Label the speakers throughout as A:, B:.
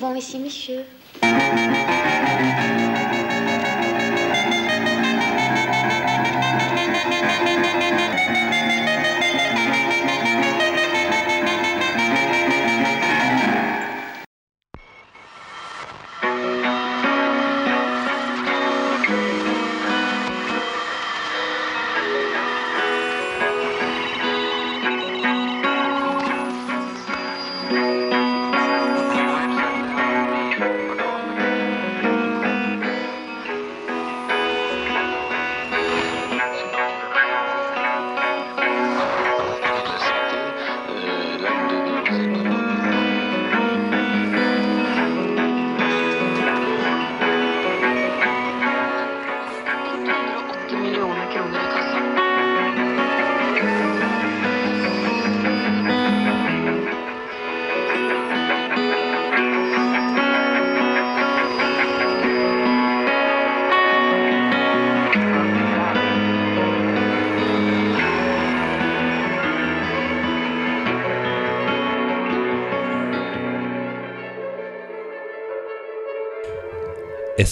A: souvent ici, monsieur.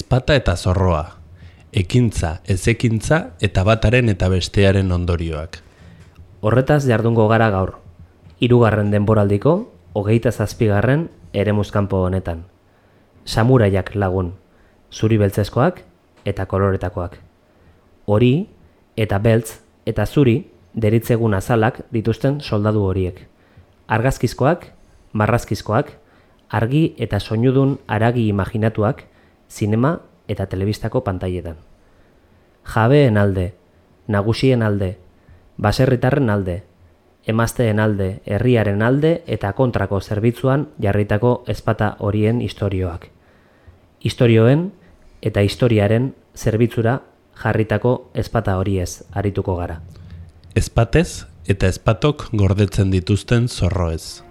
B: Ezpata eta zorroa, ekintza, ezekintza eta bataren eta bestearen ondorioak.
C: Horretaz jardungo gara gaur, hirugarren denboraldiko, hogeita zazpigarren ere muskampo honetan. Samuraiak lagun, zuri beltzeskoak eta koloretakoak. Hori eta beltz eta zuri deritzegun azalak dituzten soldadu horiek. Argazkizkoak, marrazkizkoak, argi eta soinudun aragi imaginatuak, zinema eta telebistako pantailetan. Jabeen alde, nagusien alde, baserritarren alde, emazteen alde, herriaren alde eta kontrako zerbitzuan jarritako ezpata horien istorioak. Istorioen eta historiaren zerbitzura jarritako ezpata horiez arituko gara.
B: Ezpatez eta ezpatok gordetzen dituzten zorroez.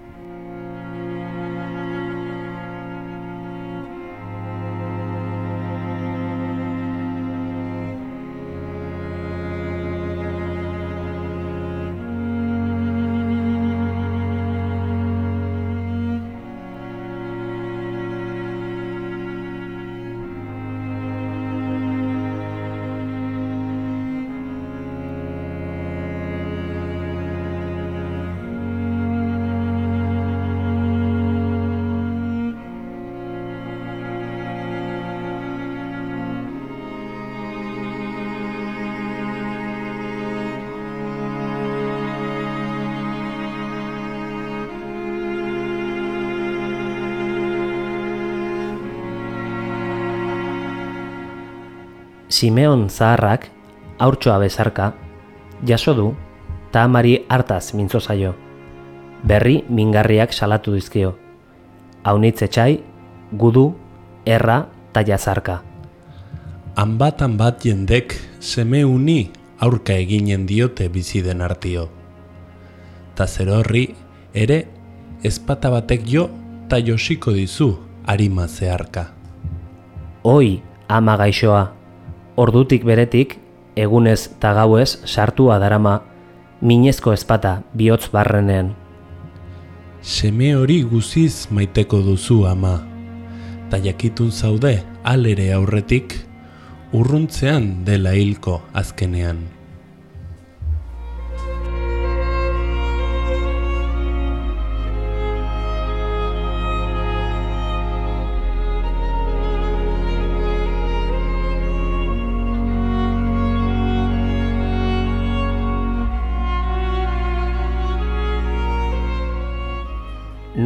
C: Simeon zaharrak, haurtsoa bezarka, jaso du, ta amari hartaz mintzo zaio. Berri mingarriak salatu dizkio. Haunitz etxai, gudu, erra ta jazarka.
B: Hanbatan bat jendek seme uni aurka eginen diote bizi den artio. Ta zer horri ere ezpata batek jo ta josiko dizu arima zeharka.
C: Oi, ama gaixoa, ordutik beretik, egunez eta gauez sartua darama, minezko ezpata bihotz barrenean.
B: Seme hori guziz maiteko duzu ama, ta jakitun zaude alere aurretik, urruntzean dela hilko azkenean.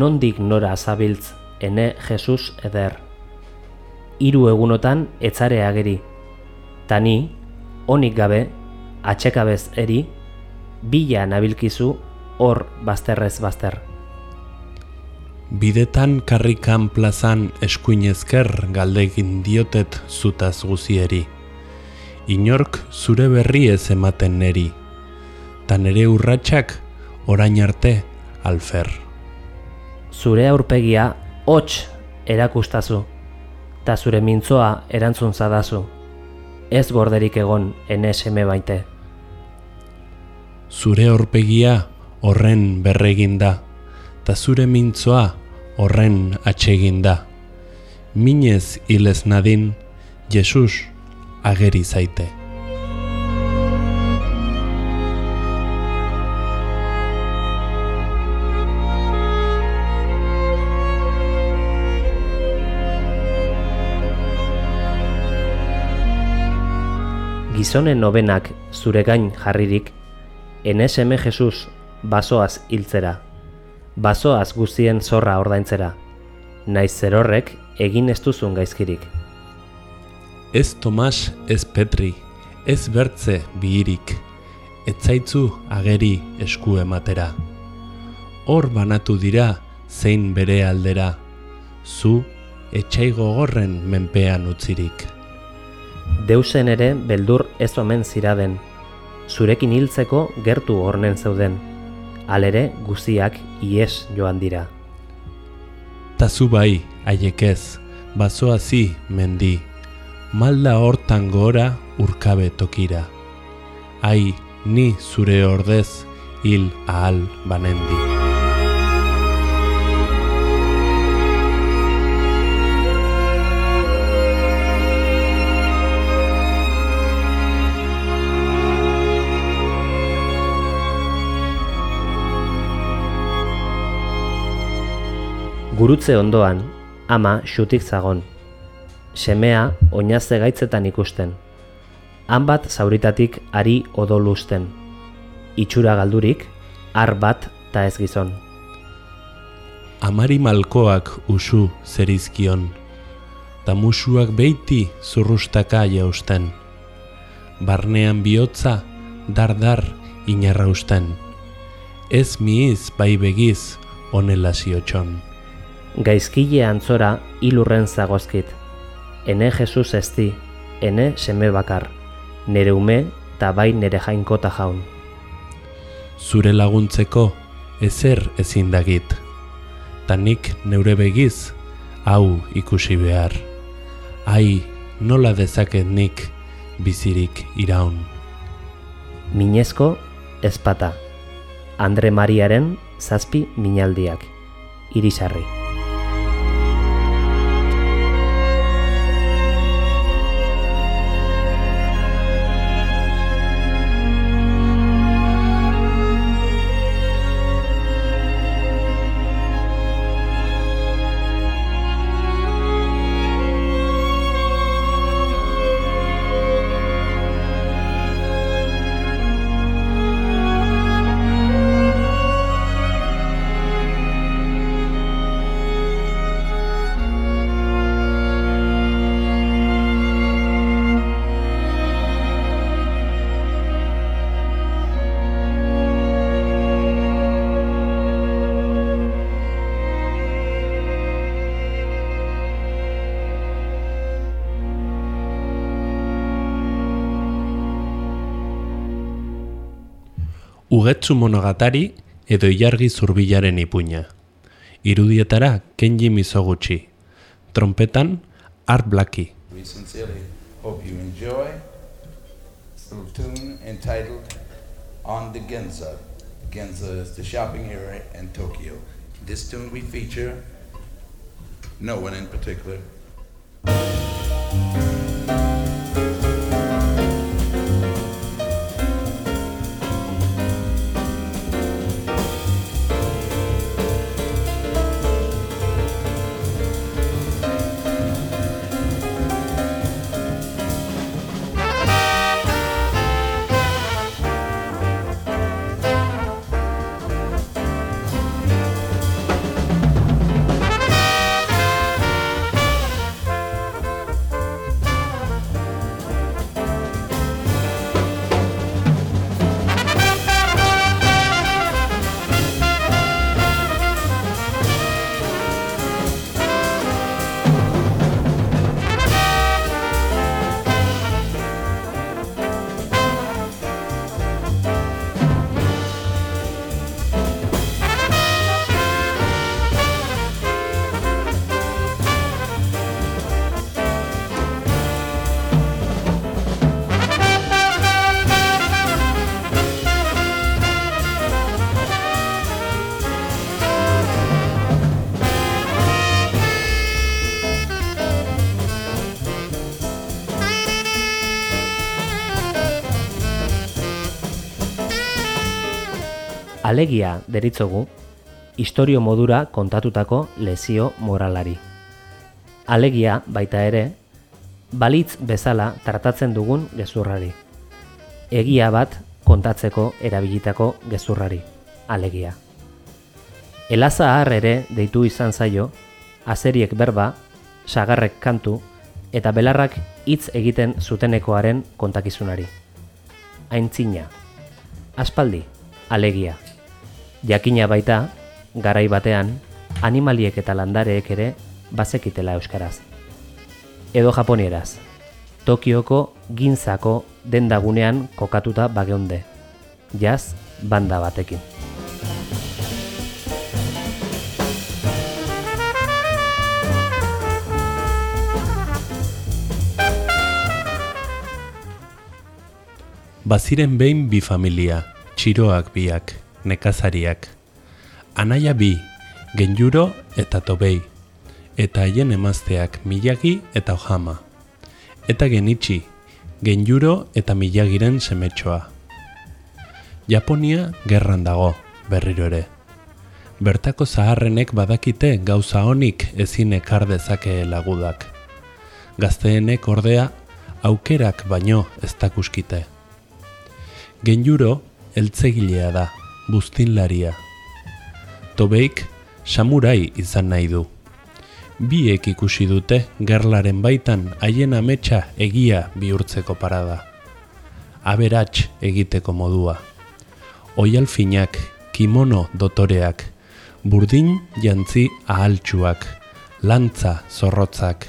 C: Nondik nora zabiltz ene Jesus eder. Hiru egunotan etzare ageri, tani, onik gabe, atxekabez eri, bila nabilkizu hor bazterrez bazter.
B: Bidetan karrikan plazan eskuinezker galdegin diotet zutaz guzieri. Inork zure berri ez ematen neri, tan ere urratsak orain arte alfer
C: zure aurpegia hots erakustazu, ta zure mintzoa erantzun zadazu, ez gorderik egon eneseme baite.
B: Zure aurpegia horren berregin da, ta zure mintzoa horren atsegin da. minez hilez nadin, Jesus ageri zaite.
C: Gizonen nobenak zure gain jarririk, eneseme Jesus basoaz hiltzera, basoaz guztien zorra ordaintzera, naiz zerorrek egin ez duzun gaizkirik.
B: Ez Tomas, ez Petri, ez bertze bihirik, etzaitzu ageri esku ematera. Hor banatu dira zein bere aldera, zu etxai gogorren menpean utzirik.
C: Deusen ere beldur ez omen ziraden, zurekin hiltzeko gertu hornen zeuden, alere guziak ies joan dira.
B: Ta zu bai, aiekez, bazoa zi mendi, malda hortan gora urkabe tokira. Ai, ni zure ordez hil ahal banendi.
C: Gurutze ondoan, ama xutik zagon. Semea oinazte gaitzetan ikusten. Han bat zauritatik ari odolusten. Itxura galdurik, har bat ta ez gizon.
B: Amari malkoak usu zerizkion, ta musuak beiti zurrustaka jausten. Barnean bihotza, dar-dar inarrausten. Ez miiz bai begiz onela ziotxon.
C: Gaizkile antzora hilurren zagozkit. Ene Jesus ezti, ene seme bakar, nere ume ta bai nere jainkota jaun.
B: Zure laguntzeko ezer ezin dagit. Ta nik neure begiz hau ikusi behar. Ai, nola dezaket nik bizirik iraun.
C: Minezko ezpata. Andre Mariaren zazpi minaldiak. Irisarri.
B: Ugetsu monogatari edo ilargi zurbilaren ipuina. Irudietara Kenji Mizoguchi. Trompetan Art Blackie.
A: We sincerely hope you enjoy this little tune entitled On the Ginza. Ginza is the shopping area in Tokyo. This tune we feature no one in particular.
C: Alegia deritzogu historio modura kontatutako lezio moralari. Alegia baita ere, balitz bezala tratatzen dugun gezurrari. Egia bat kontatzeko erabilitako gezurrari, alegia. Elazahar ere deitu izan zaio, azeriek berba, sagarrek kantu eta belarrak hitz egiten zutenekoaren kontakizunari. Aintzina. Aspaldi, alegia. Jakina baita, garai batean, animaliek eta landareek ere bazekitela euskaraz. Edo japonieraz. Tokioko ginzako dendagunean kokatuta bageunde. Jaz, banda batekin.
B: Baziren behin bi familia, txiroak biak, nekazariak. Anaia bi, genjuro eta tobei, eta haien emazteak milagi eta ojama. Eta genitxi, genjuro eta milagiren semetxoa. Japonia gerran dago, berriro ere. Bertako zaharrenek badakite gauza honik ezin ekar dezake lagudak. Gazteenek ordea aukerak baino ez dakuskite. Genjuro eltzegilea da, buztinlaria. Tobeik samurai izan nahi du. Biek ikusi dute gerlaren baitan haien ametsa egia bihurtzeko parada. Aberats egiteko modua. Oialfinak, kimono dotoreak, burdin jantzi ahaltsuak, lantza zorrotzak,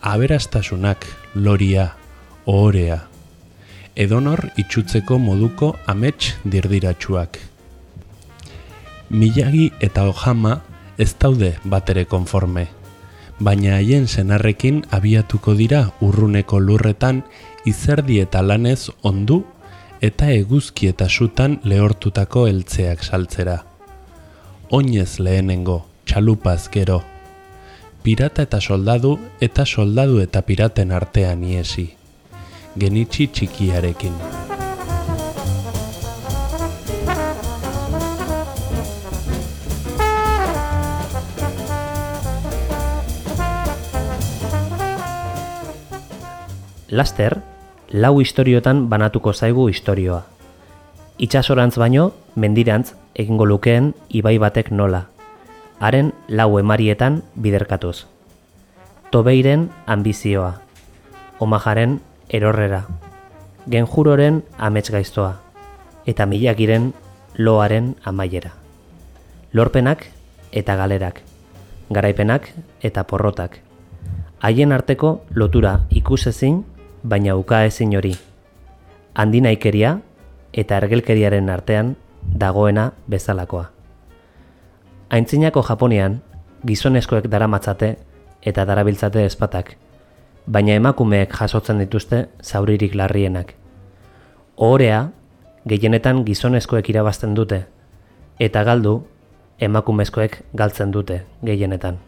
B: aberastasunak, loria, ohorea, edonor itxutzeko moduko amets dirdiratsuak. Milagi eta ojama ez daude batere konforme, baina haien senarrekin abiatuko dira urruneko lurretan izerdi eta lanez ondu eta eguzki eta sutan lehortutako heltzeak saltzera. Oinez lehenengo, txalupaz gero. Pirata eta soldadu eta soldadu eta piraten artean iesi. Genitxi txikiarekin.
C: Laster, lau istoriotan banatuko zaigu istorioa. Itxasorantz baino, mendirantz egingo lukeen ibai batek nola. Haren lau emarietan biderkatuz. Tobeiren ambizioa. Omajaren erorrera. Genjuroren amets gaiztoa. Eta milagiren loaren amaiera. Lorpenak eta galerak. Garaipenak eta porrotak. Haien arteko lotura ikusezin baina uka ezin hori. Handinaikeria eta ergelkeriaren artean dagoena bezalakoa. Aintzinako Japonian, gizonezkoek daramatzate eta darabiltzate ezpatak, baina emakumeek jasotzen dituzte zauririk larrienak. Ohorea, gehienetan gizonezkoek irabazten dute, eta galdu, emakumezkoek galtzen dute gehienetan.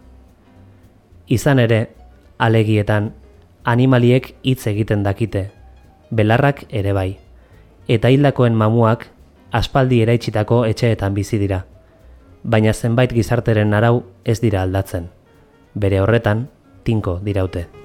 C: Izan ere, alegietan animaliek hitz egiten dakite, belarrak ere bai, eta hildakoen mamuak aspaldi eraitsitako etxeetan bizi dira, baina zenbait gizarteren arau ez dira aldatzen, bere horretan tinko diraute.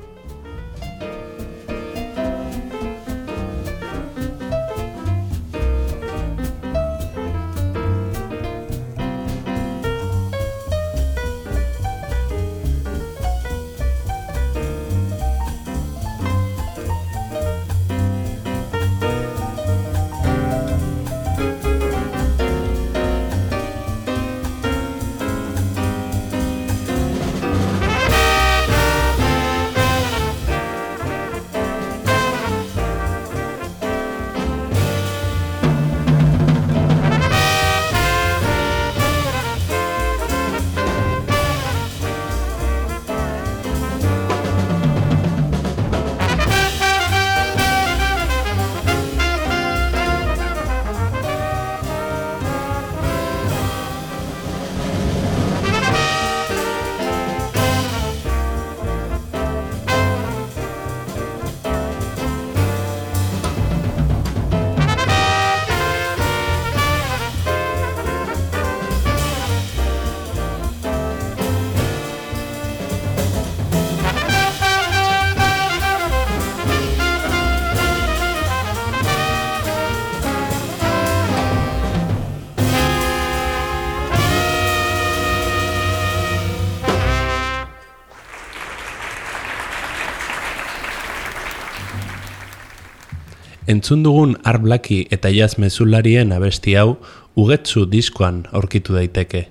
B: Entzun arblaki eta jaz mezularien abesti hau ugetzu diskoan aurkitu daiteke,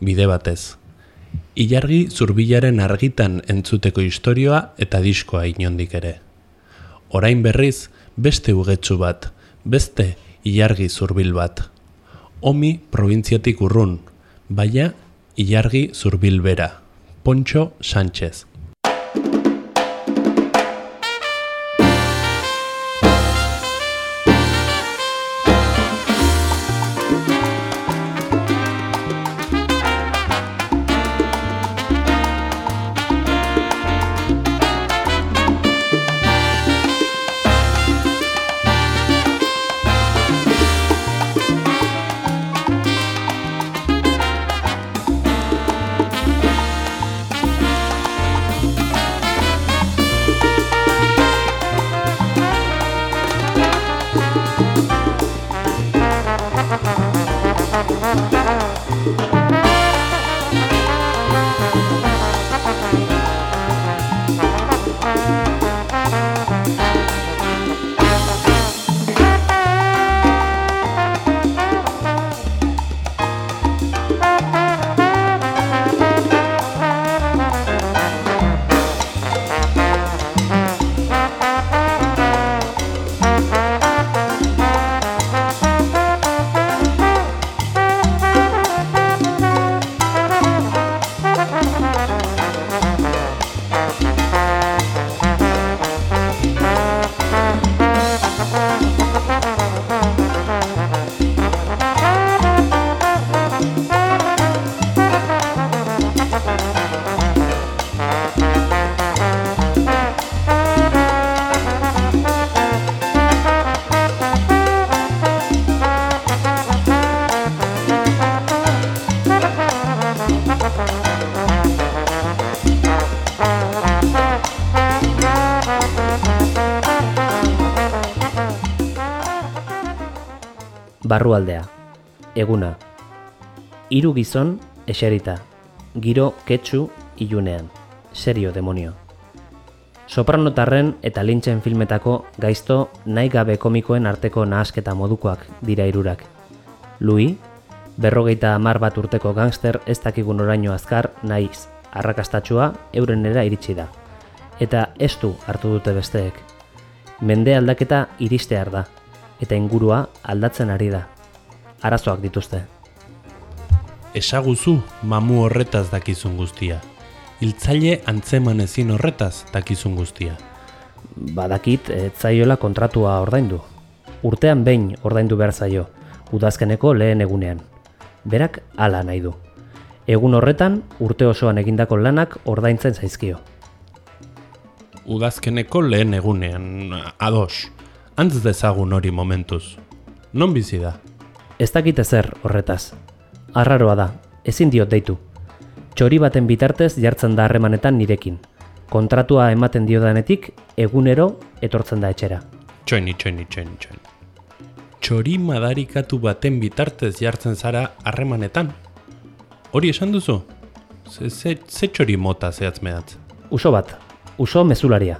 B: bide batez. Ilargi zurbilaren argitan entzuteko istorioa eta diskoa inondik ere. Orain berriz, beste ugetzu bat, beste ilargi zurbil bat. Omi probintziatik urrun, baina ilargi zurbil bera. Poncho Sánchez.
C: Barrualdea. Eguna. Hiru gizon eserita. Giro ketsu ilunean. Serio demonio. Sopranotarren eta lintxen filmetako gaizto nahi gabe komikoen arteko nahasketa modukoak dira irurak. Louis, berrogeita hamar bat urteko gangster ez dakigun oraino azkar naiz arrakastatxua eurenera iritsi da. Eta ez du hartu dute besteek. Mende aldaketa iristear da, eta ingurua aldatzen ari da. Arazoak dituzte.
B: Esaguzu mamu horretaz dakizun guztia. Hiltzaile antzeman ezin horretaz dakizun guztia.
C: Badakit, ez zaiola kontratua ordaindu. Urtean behin ordaindu behar zaio, udazkeneko lehen egunean. Berak hala nahi du. Egun horretan, urte osoan egindako lanak ordaintzen zaizkio.
B: Udazkeneko lehen egunean, ados. Antz dezagun hori momentuz. Non bizi da?
C: Ez dakit ezer horretaz. Arraroa da, ezin diot deitu. Txori baten bitartez jartzen da harremanetan nirekin. Kontratua ematen diodanetik, egunero etortzen da etxera.
B: Txoini, txoini, txoini, txoini. Txori madarikatu baten bitartez jartzen zara harremanetan. Hori esan duzu? Ze, ze, ze txori mota zehatz mehatz?
C: Uso bat, uso mezularia.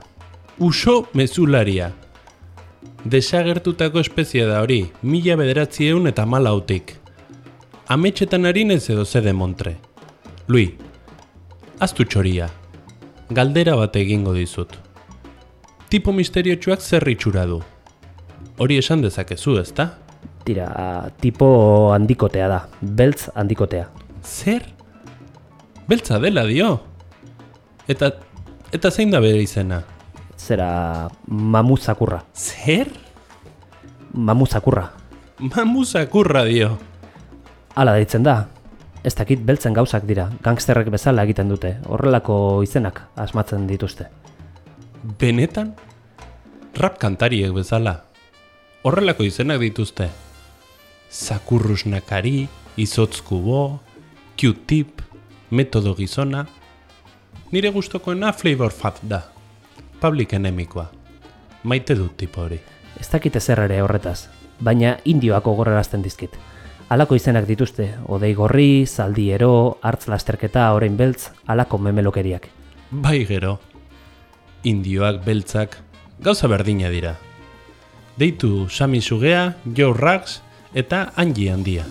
B: Uso mezularia. Desagertutako espezie da hori, mila bederatzieun eta malautik. Ametxetan harinez edo zede montre. Lui, aztu txoria. Galdera bat egingo dizut. Tipo misteriotsuak zer itxura du. Hori esan dezakezu, ezta?
C: Tira, tipo handikotea da, beltz handikotea.
B: Zer? Beltza dela dio. Eta eta zein da bere izena?
C: Zera mamuzakurra.
B: Zer?
C: Mamuzakurra.
B: Mamuzakurra dio.
C: Hala deitzen da. Ez dakit beltzen gauzak dira, gangsterrek bezala egiten dute, horrelako izenak asmatzen dituzte.
B: Benetan? Rap kantariek bezala. Horrelako izenak dituzte. Zakurrus nakari, izotz kubo, Q-tip, metodo gizona. Nire gustokoena Flavor Fat da. Public enemikoa. Maite dut tipo hori.
C: Ez dakit ezer ere horretaz, baina indioak gogorarazten dizkit. Halako izenak dituzte, odei gorri, zaldi ero, hartz lasterketa, orain beltz, halako memelokeriak.
B: Bai gero. Indioak beltzak gauza berdina dira. Deitu Sami Sugea, Joe Rags eta Angie Handia.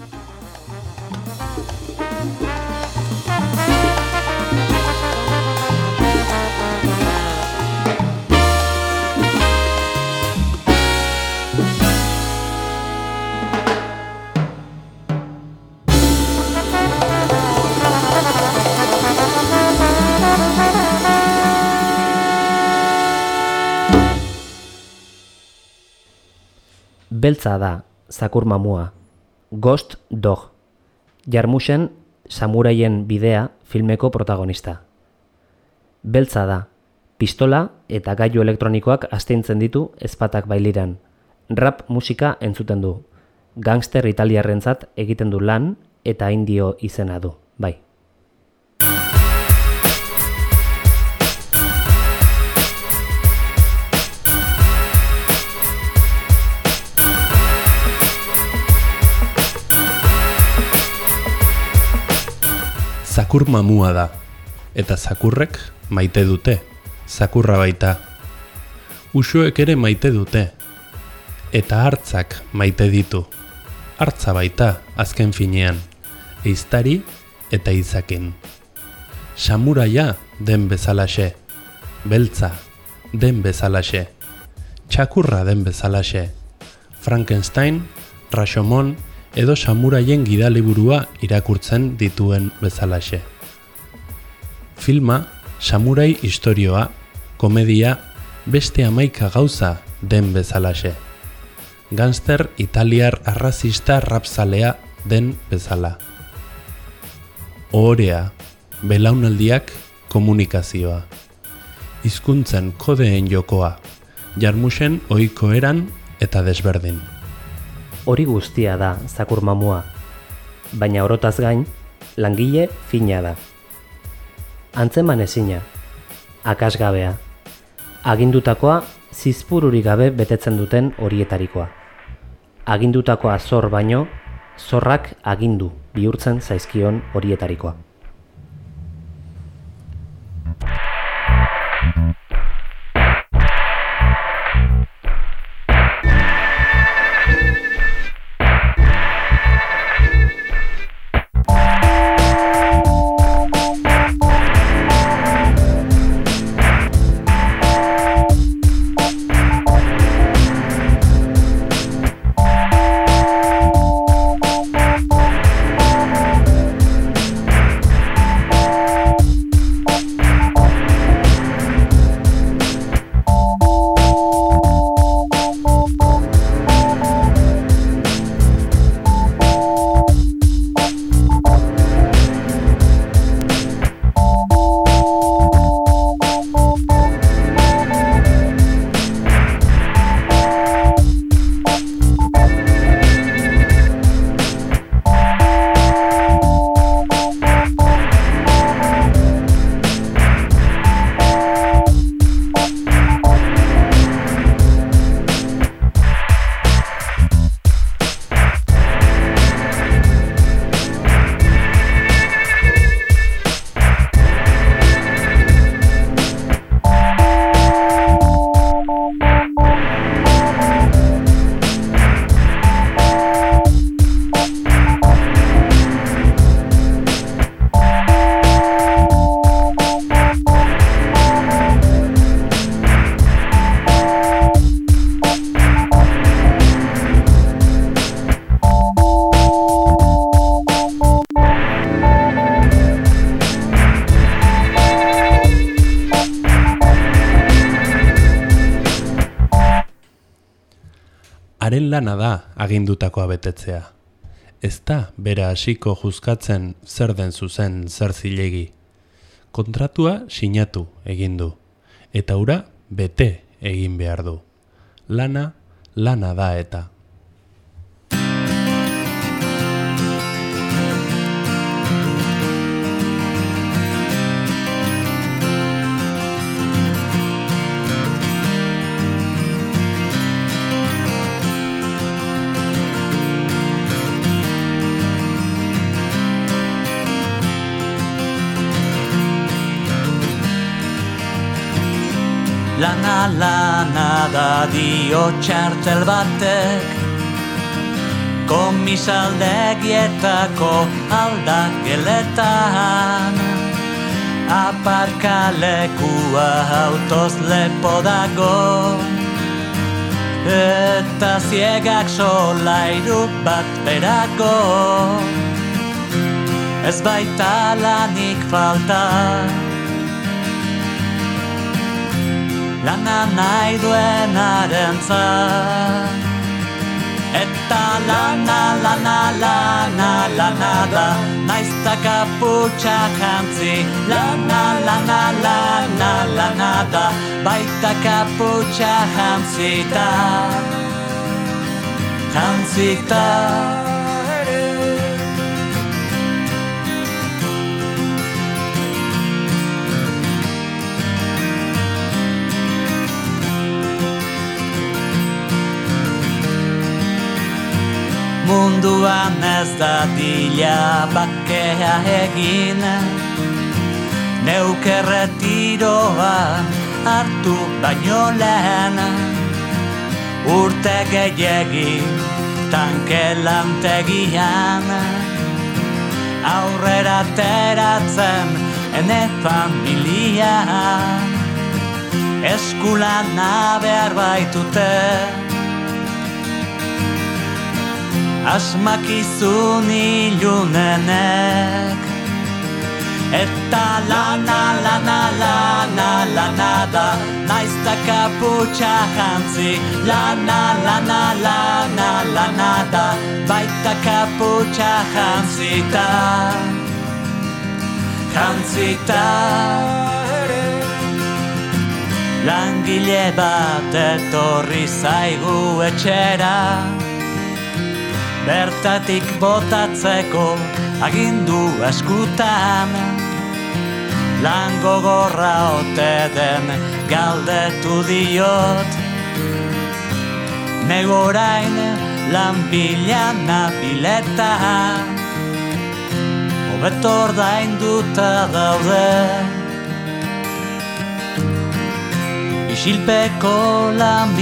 C: Beltza da, zakur mamua. Ghost Dog. Jarmusen samuraien bidea filmeko protagonista. Beltza da, pistola eta gailu elektronikoak astintzen ditu ezpatak bailiran. Rap musika entzuten du. Gangster italiarrentzat egiten du lan eta indio izena du,
B: Zakur mamua da, eta zakurrek maite dute, zakurra baita. Usuek ere maite dute, eta hartzak maite ditu. Hartza baita, azken finean, eiztari eta izakin. Samuraia den bezalaxe, beltza den bezalaxe, txakurra den bezalaxe, Frankenstein, Rashomon edo samuraien gidaliburua irakurtzen dituen bezalaxe. Filma, samurai istorioa, komedia, beste amaika gauza den bezalaxe. Gangster italiar arrazista rapzalea den bezala. Ohorea, belaunaldiak komunikazioa. Hizkuntzen kodeen jokoa, jarmusen ohiko eran eta desberdin.
C: Hori guztia da zakur mamua, baina orotaz gain, langile fina da. Antzeman ezina, akasgabea, agindutakoa zizpururik gabe betetzen duten horietarikoa. Agindutakoa zor baino, zorrak agindu bihurtzen zaizkion horietarikoa.
B: Lana da agindutakoa betetzea. Ez da bera hasiko juzkatzen zer den zuzen zer zilegi. Kontratua sinatu egin du eta ura bete egin behar du. Lana lana da eta.
D: Lana lana da dio txartel batek. Komisaldegietako aldageletan Aparkalekua autoz lepo dago. Eta ziegak solairu bat berako Ez baita lanik falta Lana nahi duen arentzat Eta lana, lana, lana, lana da. Naizta kaputxa jantzi. Lana, lana, lana, lana da. Baita kaputxa jantzita. Jantzita Munduan ez da dila bakea egin Neuke retiroa hartu baino lehen Urte gehiegi tanke lantegian Aurrera teratzen ene familia. Eskulana behar baitute asmakizun ilunenek Eta lana, lana, lana, lana da. Naizta kaputxa jantzi. Lana, lana, lana, lana da. Baita kaputxa jantzita. Jantzita. Langile bat etorri zaigu etxera bertatik botatzeko agindu eskutan. Lango gorra ote den galdetu diot. Negorain lan bilan nabileta Hobetor dainduta daude. Isilpeko lan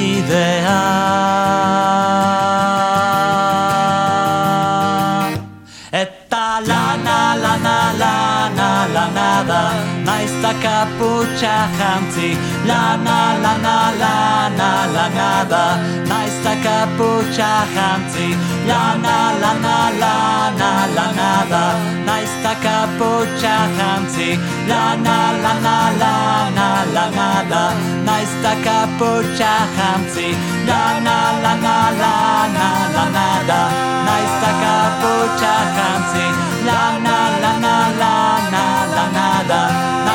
D: kaputxa jantzi Lana, lana, lana, lana da Naizta kaputxa jantzi Lana, lana, lana, lana da Naizta kaputxa jantzi Lana, lana, lana, lana da Naizta kaputxa jantzi Lana, lana, lana,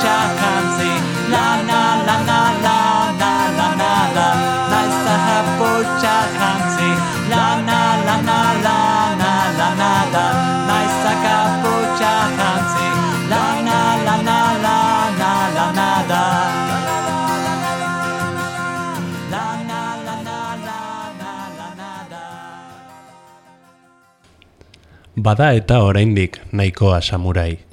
D: kaputxa jantzi Lana, lana, lana, lana da Naizta kaputxa jantzi Lana, lana, lana, lana da Naizta kaputxa jantzi Lana, lana, lana, lana da Naizta kaputxa jantzi Lana, lana, lana, lana da Lana, lana, lana, lana da
B: Bada eta oraindik nahikoa samurai.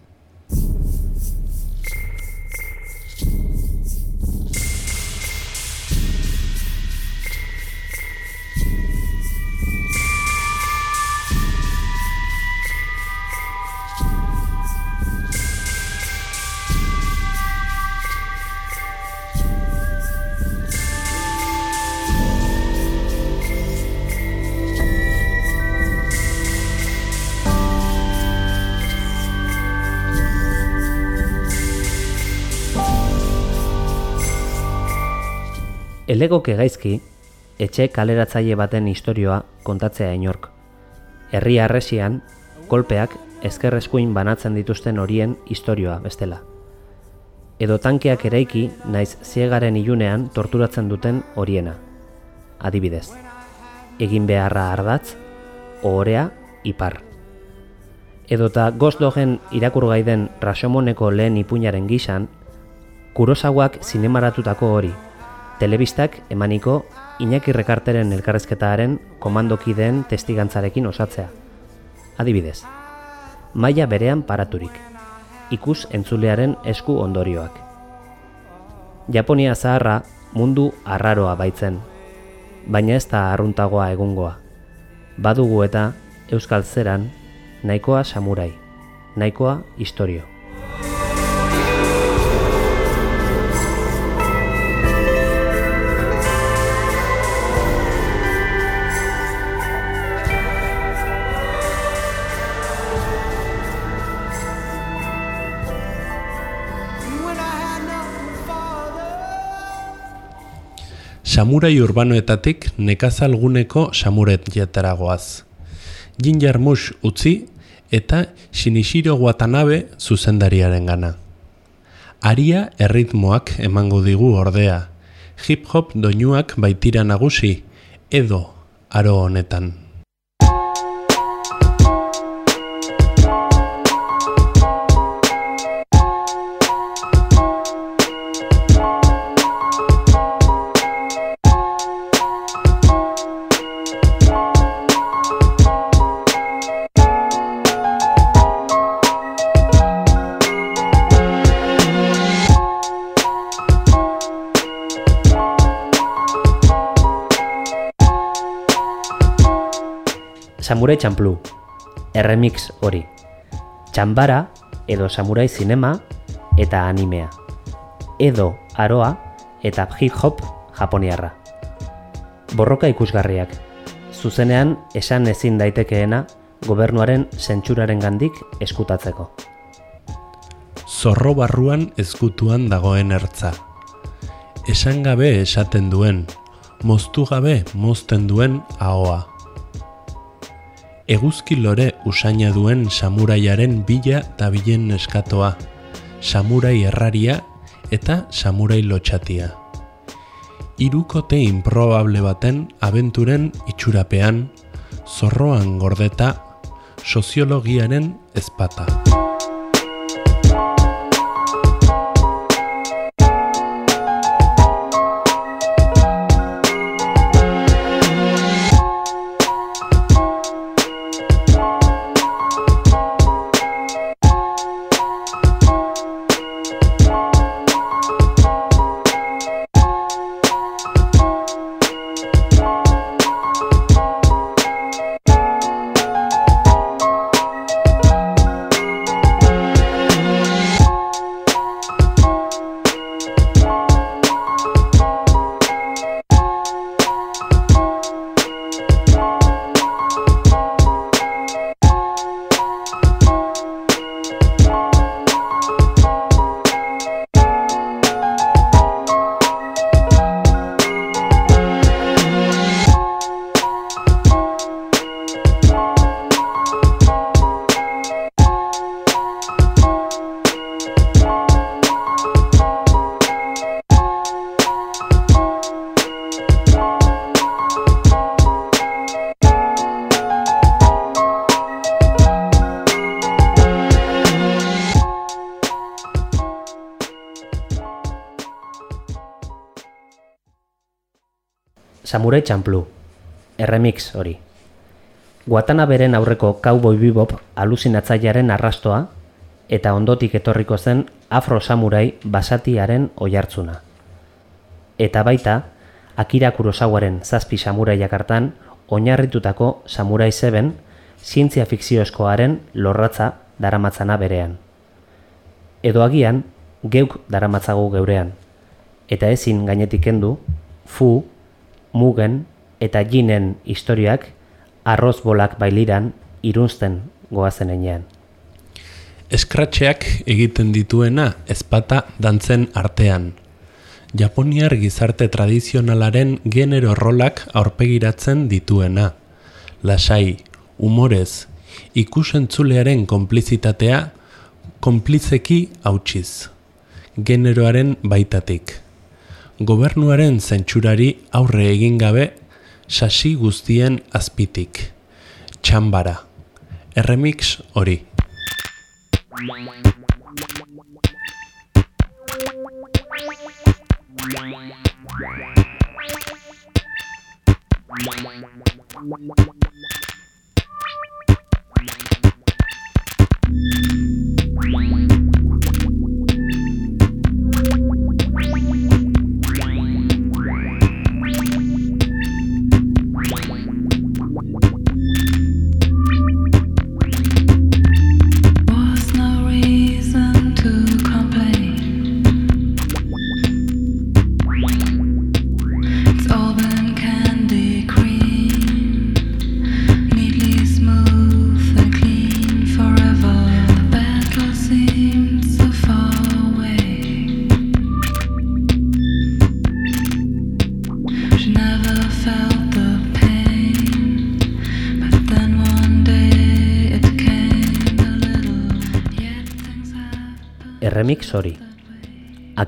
C: Elegoke gaizki, etxe kaleratzaile baten istorioa kontatzea inork. Herri arresian, kolpeak ezkerreskuin banatzen dituzten horien istorioa bestela. Edo tankeak eraiki naiz ziegaren ilunean torturatzen duten horiena. Adibidez, egin beharra ardatz, ohorea ipar. Edota Gosdogen irakurgai den Rasomoneko lehen ipuinaren gisan, Kurosawak zinemaratutako hori, telebistak emaniko Iñaki Rekarteren elkarrezketaaren komandokideen testigantzarekin osatzea. Adibidez, maila berean paraturik, ikus entzulearen esku ondorioak. Japonia zaharra mundu arraroa baitzen, baina ez da arruntagoa egungoa. Badugu eta Euskal Zeran nahikoa samurai, nahikoa historio.
B: Samurai urbanoetatik nekazalguneko samuret jetaragoaz. Jin Jarmusch utzi eta Shinichiro Watanabe zuzendariaren gana. Aria erritmoak emango digu ordea, hip-hop doinuak baitira nagusi, edo aro honetan.
C: Samurai Champloo, erremix hori. Txambara edo samurai zinema eta animea. Edo aroa eta hip-hop japoniarra. Borroka ikusgarriak. Zuzenean esan ezin daitekeena gobernuaren zentsuraren gandik eskutatzeko.
B: Zorro barruan ezkutuan dagoen ertza. Esan gabe esaten duen, moztu gabe mozten duen ahoa. Eguzki lore usaina duen samuraiaren bila dabilen neskatoa, samurai erraria eta samurai lotxatia. Hirukote improbable baten abenturen itxurapean, zorroan gordeta, soziologiaren ezpata.
C: Samurai Champloo, erremix hori. Watanaberen aurreko Cowboy Bebop alusinatzailearen arrastoa eta ondotik etorriko zen Afro Samurai basatiaren oihartzuna. Eta baita, Akira Kurosawaren zazpi samuraiak hartan oinarritutako Samurai 7 zientzia fikziozkoaren lorratza daramatzana berean. Edo agian, geuk daramatzagu geurean. Eta ezin gainetik kendu, fu, mugen eta jinen historiak arroz bolak bailiran irunzten goazen enean.
B: Eskratxeak egiten dituena ezpata dantzen artean. Japoniar gizarte tradizionalaren genero rolak aurpegiratzen dituena. Lasai, umorez, ikusentzulearen konplizitatea konplizeki hautsiz. Generoaren baitatik. Gobernuaren zentsurari aurre egin gabe sasi guztien azpitik. Txambara. Erremix hori.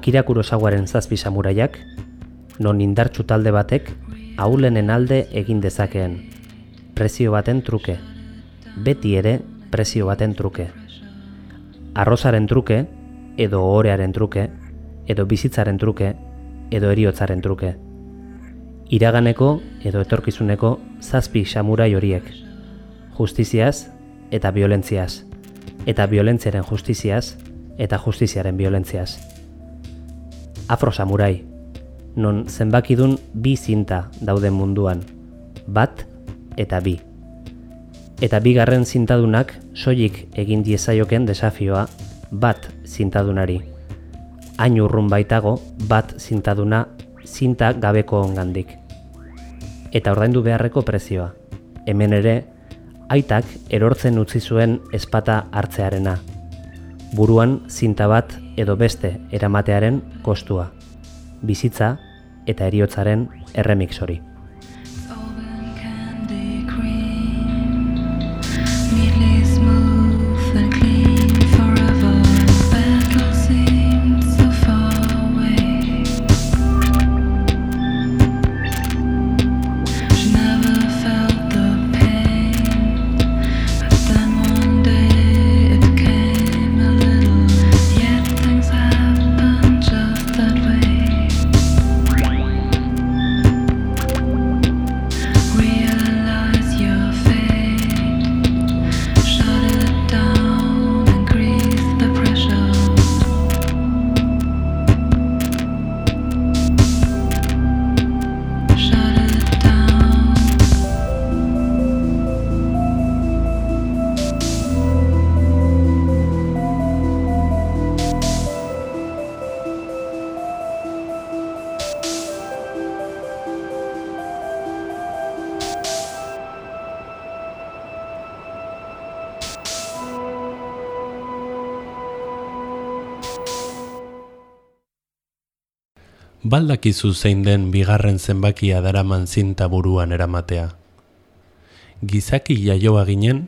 C: Akira Kurosawaaren zazpi samuraiak, non indartsu talde batek ahulenen alde egin dezakeen. Prezio baten truke. Beti ere prezio baten truke. Arrozaren truke, edo ohorearen truke, edo bizitzaren truke, edo eriotzaren truke. Iraganeko edo etorkizuneko zazpi samurai horiek. Justiziaz eta violentziaz. Eta violentziaren justiziaz eta justiziaren violentziaz. Afro samurai, non zenbakidun bi zinta dauden munduan, bat eta bi. Eta bigarren zintadunak soilik egin diezaioken desafioa bat zintadunari. Hain urrun baitago bat zintaduna zinta gabeko ongandik. Eta ordaindu beharreko prezioa. Hemen ere, aitak erortzen utzi zuen espata hartzearena. Buruan zinta bat edo beste eramatearen kostua. Bizitza eta eriotzaren erremix hori.
B: Baldakizu zein den bigarren zenbakia daraman zinta buruan eramatea. Gizaki jaioa ginen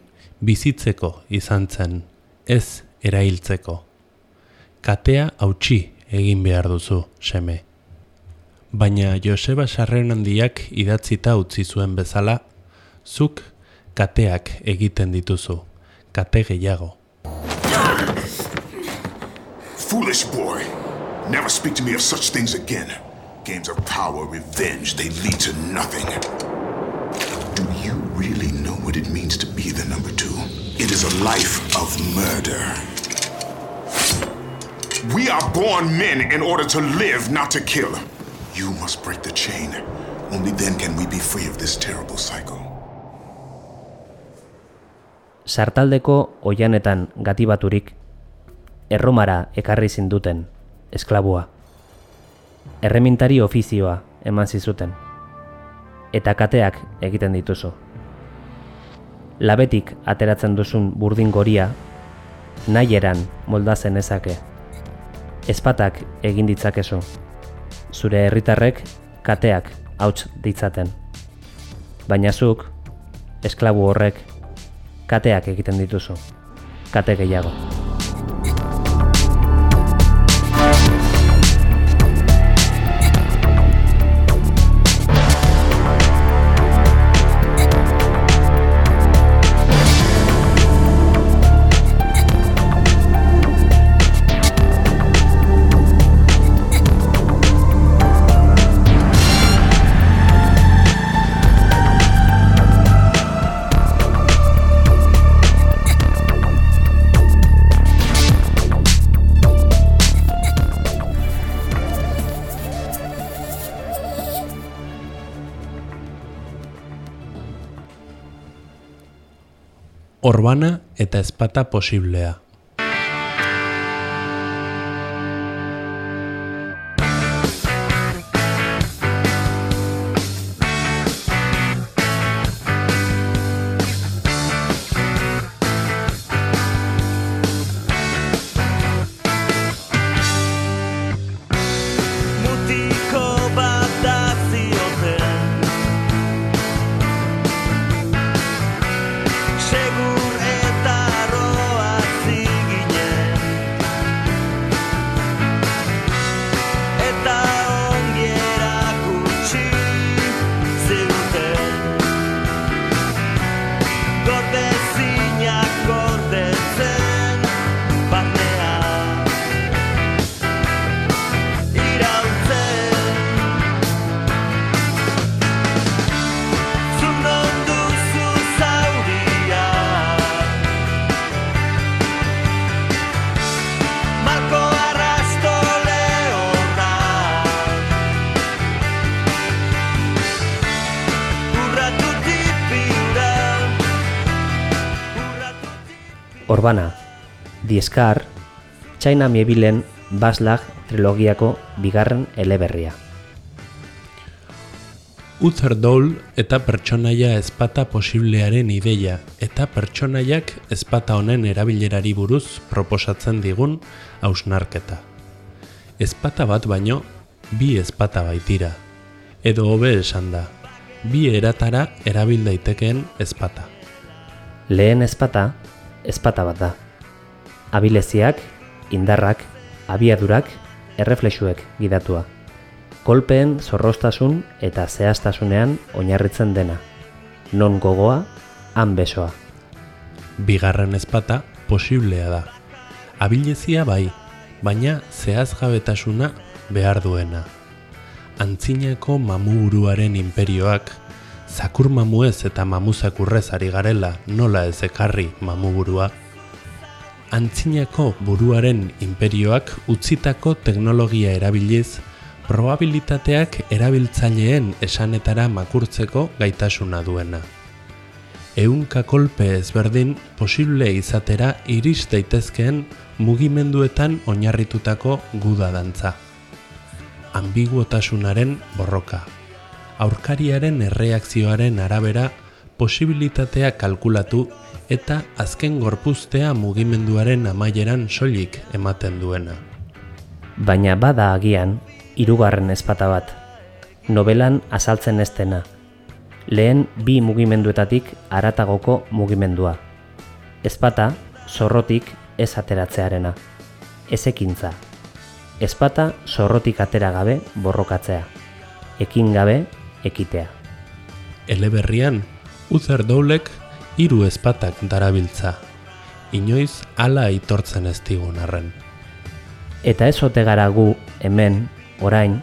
B: bizitzeko izan zen, ez erailtzeko. Katea hautsi egin behar duzu, seme. Baina Joseba Sarrenandiak idatzita utzi zuen bezala, zuk kateak egiten dituzu, kate gehiago.
E: Foolish boy. Never speak to me of such things again. Games of power, revenge, they lead to nothing. Do you really know what it means to be the number two? It is a life of murder. We are born men in order to live, not to kill. You must break the chain. Only then can we be free of this terrible cycle.
C: Sartaldeko oianetan gatibaturik, erromara ekarri zinduten, esklabua. Erremintari ofizioa eman zizuten. Eta kateak egiten dituzu. Labetik ateratzen duzun burdin goria, nahi eran moldazen ezake. Ezpatak egin ditzakezu. Zure herritarrek kateak hauts ditzaten. Baina zuk, esklabu horrek, kateak egiten dituzu. Kate gehiago.
B: Orbana eta ezpata posiblea.
C: Orbana, Dieskar, China Miebilen Baslag trilogiako bigarren eleberria.
B: Uther Dole eta pertsonaia ezpata posiblearen ideia eta pertsonaiak ezpata honen erabilerari buruz proposatzen digun hausnarketa. Ezpata bat baino, bi ezpata baitira. Edo hobe esan da, bi eratara erabil daitekeen ezpata.
C: Lehen ezpata, ezpata bat da. Abileziak, indarrak, abiadurak, erreflexuek gidatua. Kolpeen zorrostasun eta zehaztasunean oinarritzen dena. Non gogoa, han besoa.
B: Bigarren ezpata posiblea da. Abilezia bai, baina zehazgabetasuna behar duena. Antzinako mamuburuaren imperioak, zakur mamuez eta mamuzakurrez ari garela nola ez ekarri mamuburua, antzinako buruaren imperioak utzitako teknologia erabiliz, probabilitateak erabiltzaileen esanetara makurtzeko gaitasuna duena. Ehunka kolpe ezberdin posible izatera iris daitezkeen mugimenduetan oinarritutako guda dantza. Ambiguotasunaren borroka. Aurkariaren erreakzioaren arabera posibilitatea kalkulatu eta azken gorpuztea mugimenduaren amaieran soilik ematen duena.
C: Baina bada agian, hirugarren ezpata bat. Novelan azaltzen ez dena. Lehen bi mugimenduetatik aratagoko mugimendua. Ezpata, zorrotik ez ateratzearena. Ez ekintza. Ezpata, zorrotik atera gabe borrokatzea. Ekin gabe, ekitea.
B: Eleberrian, Uther Doulek hiru ezpatak darabiltza. Inoiz hala aitortzen ez digun arren.
C: Eta ez ote gara gu, hemen, orain,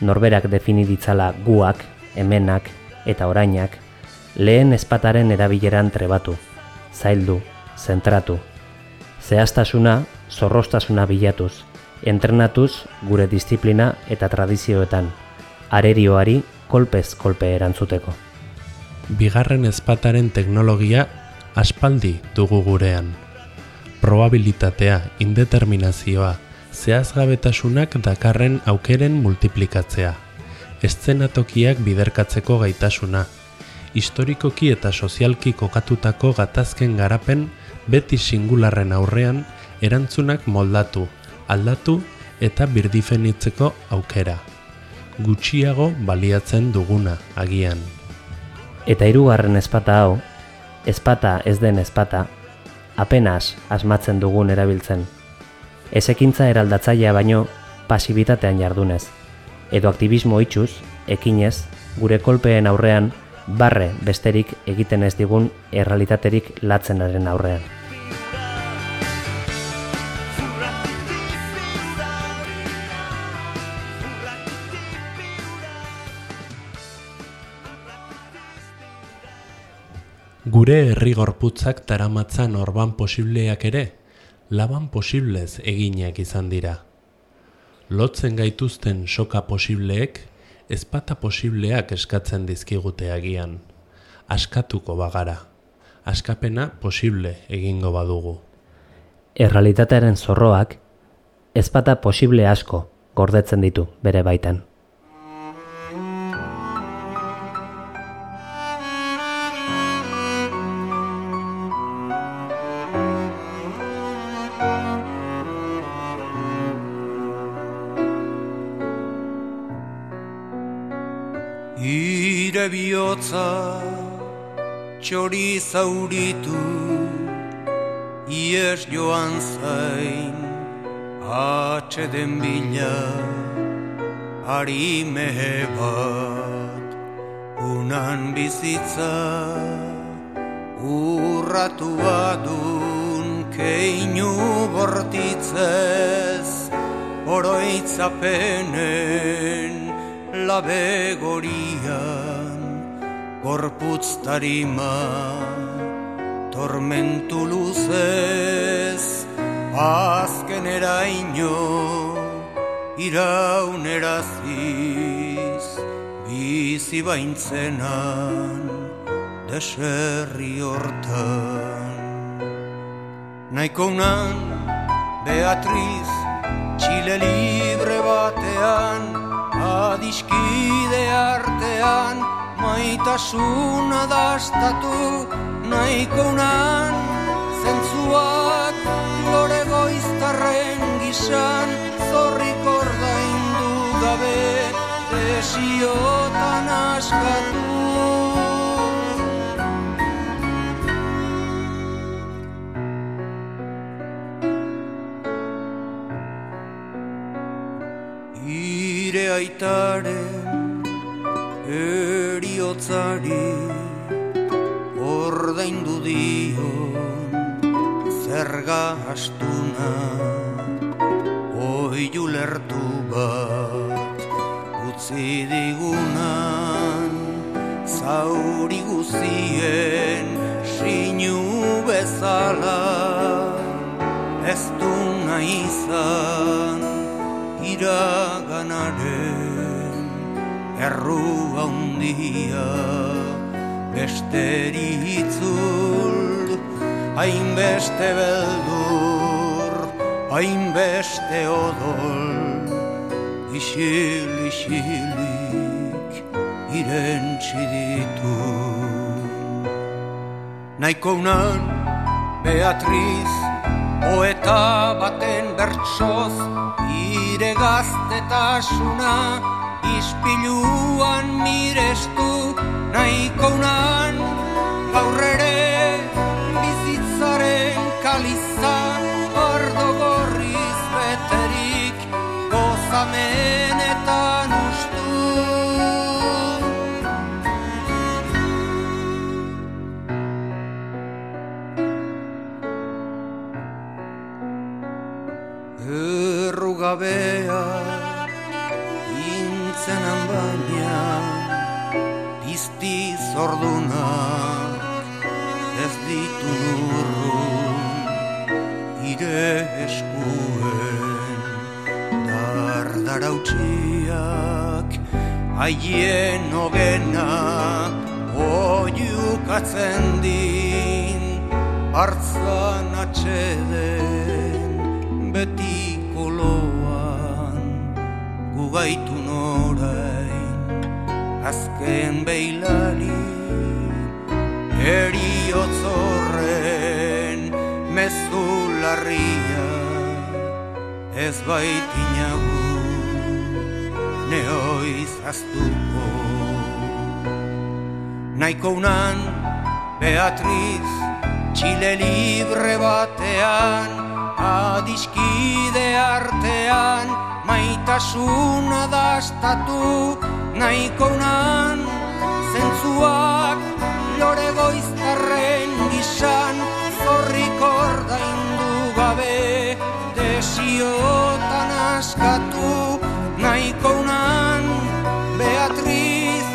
C: norberak defini ditzala guak, hemenak eta orainak, lehen ezpataren erabileran trebatu, zaildu, zentratu. Zehaztasuna, zorrostasuna bilatuz, entrenatuz gure disiplina eta tradizioetan, arerioari kolpez kolpe erantzuteko.
B: Bigarren ezpataren teknologia aspaldi dugu gurean. Probabilitatea, indeterminazioa, zehazgabetasunak dakarren aukeren multiplikatzea, eszenatokiak biderkatzeko gaitasuna, historikoki eta sozialki kokatutako gatazken garapen beti singularren aurrean erantzunak moldatu, aldatu eta birdifenitzeko aukera. Gutxiago baliatzen duguna, agian.
C: Eta hirugarren ezpata hau, ezpata ez den ezpata, apenas asmatzen dugun erabiltzen. Ez ekintza eraldatzailea baino pasibitatean jardunez. Edo aktivismo itxuz, ekinez, gure kolpeen aurrean, barre besterik egiten ez digun errealitaterik latzenaren aurrean.
B: Gure herri gorputzak taramatzan orban posibleak ere, laban posiblez eginak izan dira. Lotzen gaituzten soka posibleek, ezpata posibleak eskatzen dizkigute agian. Askatuko bagara. Askapena posible egingo badugu.
C: Errealitatearen zorroak, ezpata posible asko gordetzen ditu bere baitan.
F: Bihotza txori zauritu Ies joan zain atxeden bila Ari mehe bat unan bizitza Urratu adun keinu bortitzez Oroitzapenen labegorian Gorputz tarima tormentu luzez Azken eraino irauneraziz Bizi baintzenan deserri hortan. Naiko unan Beatriz Txile libre batean Adiskide artean Maitasuna dastatu Naiko unan Zentzuak Lore goiztarren gisan Zorrik ordaindu gabe Desiotan askatu. Ire aitaren eriotzari ordaindu dio zerga astuna. Oilu lertu bat utzi digunan zauri guzien sinu bezala. Ez du nahi izan iraganaren erru handia. Besteri itzul hainbeste beldur hainbeste odol. Isil isilik irentsi ditu. Naiko unan Beatriz Poeta baten bertsoz Ire gaztetasuna Ispiluan mirestu Naiko unan Gaur eskuen. Dardarautsiak Haien ogena oiukatzen din. Artzan atxeden beti koloan Gugaitu norain. Azken beilari Eriotzorren Ez baitinagu neoiz aztuko. Naiko unan Beatriz Txile libre batean Adiskide artean Maitasuna dastatu. Naiko unan Zentzuak Lore goiztarren gisan Zorrik ordaindu gabe Desiotan askatu Naiko unan Beatriz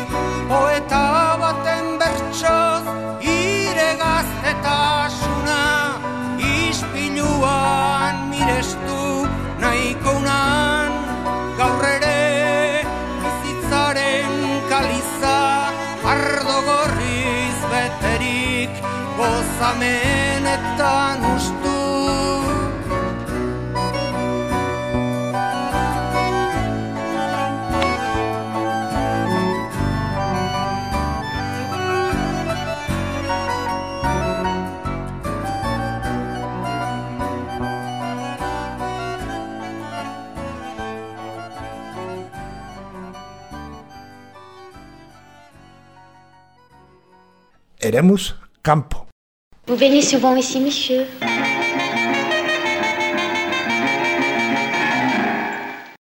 F: Poeta baten bertsoz Ire gaztetasuna Ispiluan mirestu Naiko unan. Gaur ere Bizitzaren kaliza Ardo gorriz beterik Gozamenetan
G: Eremus Campo.
H: Vous venez souvent ici, monsieur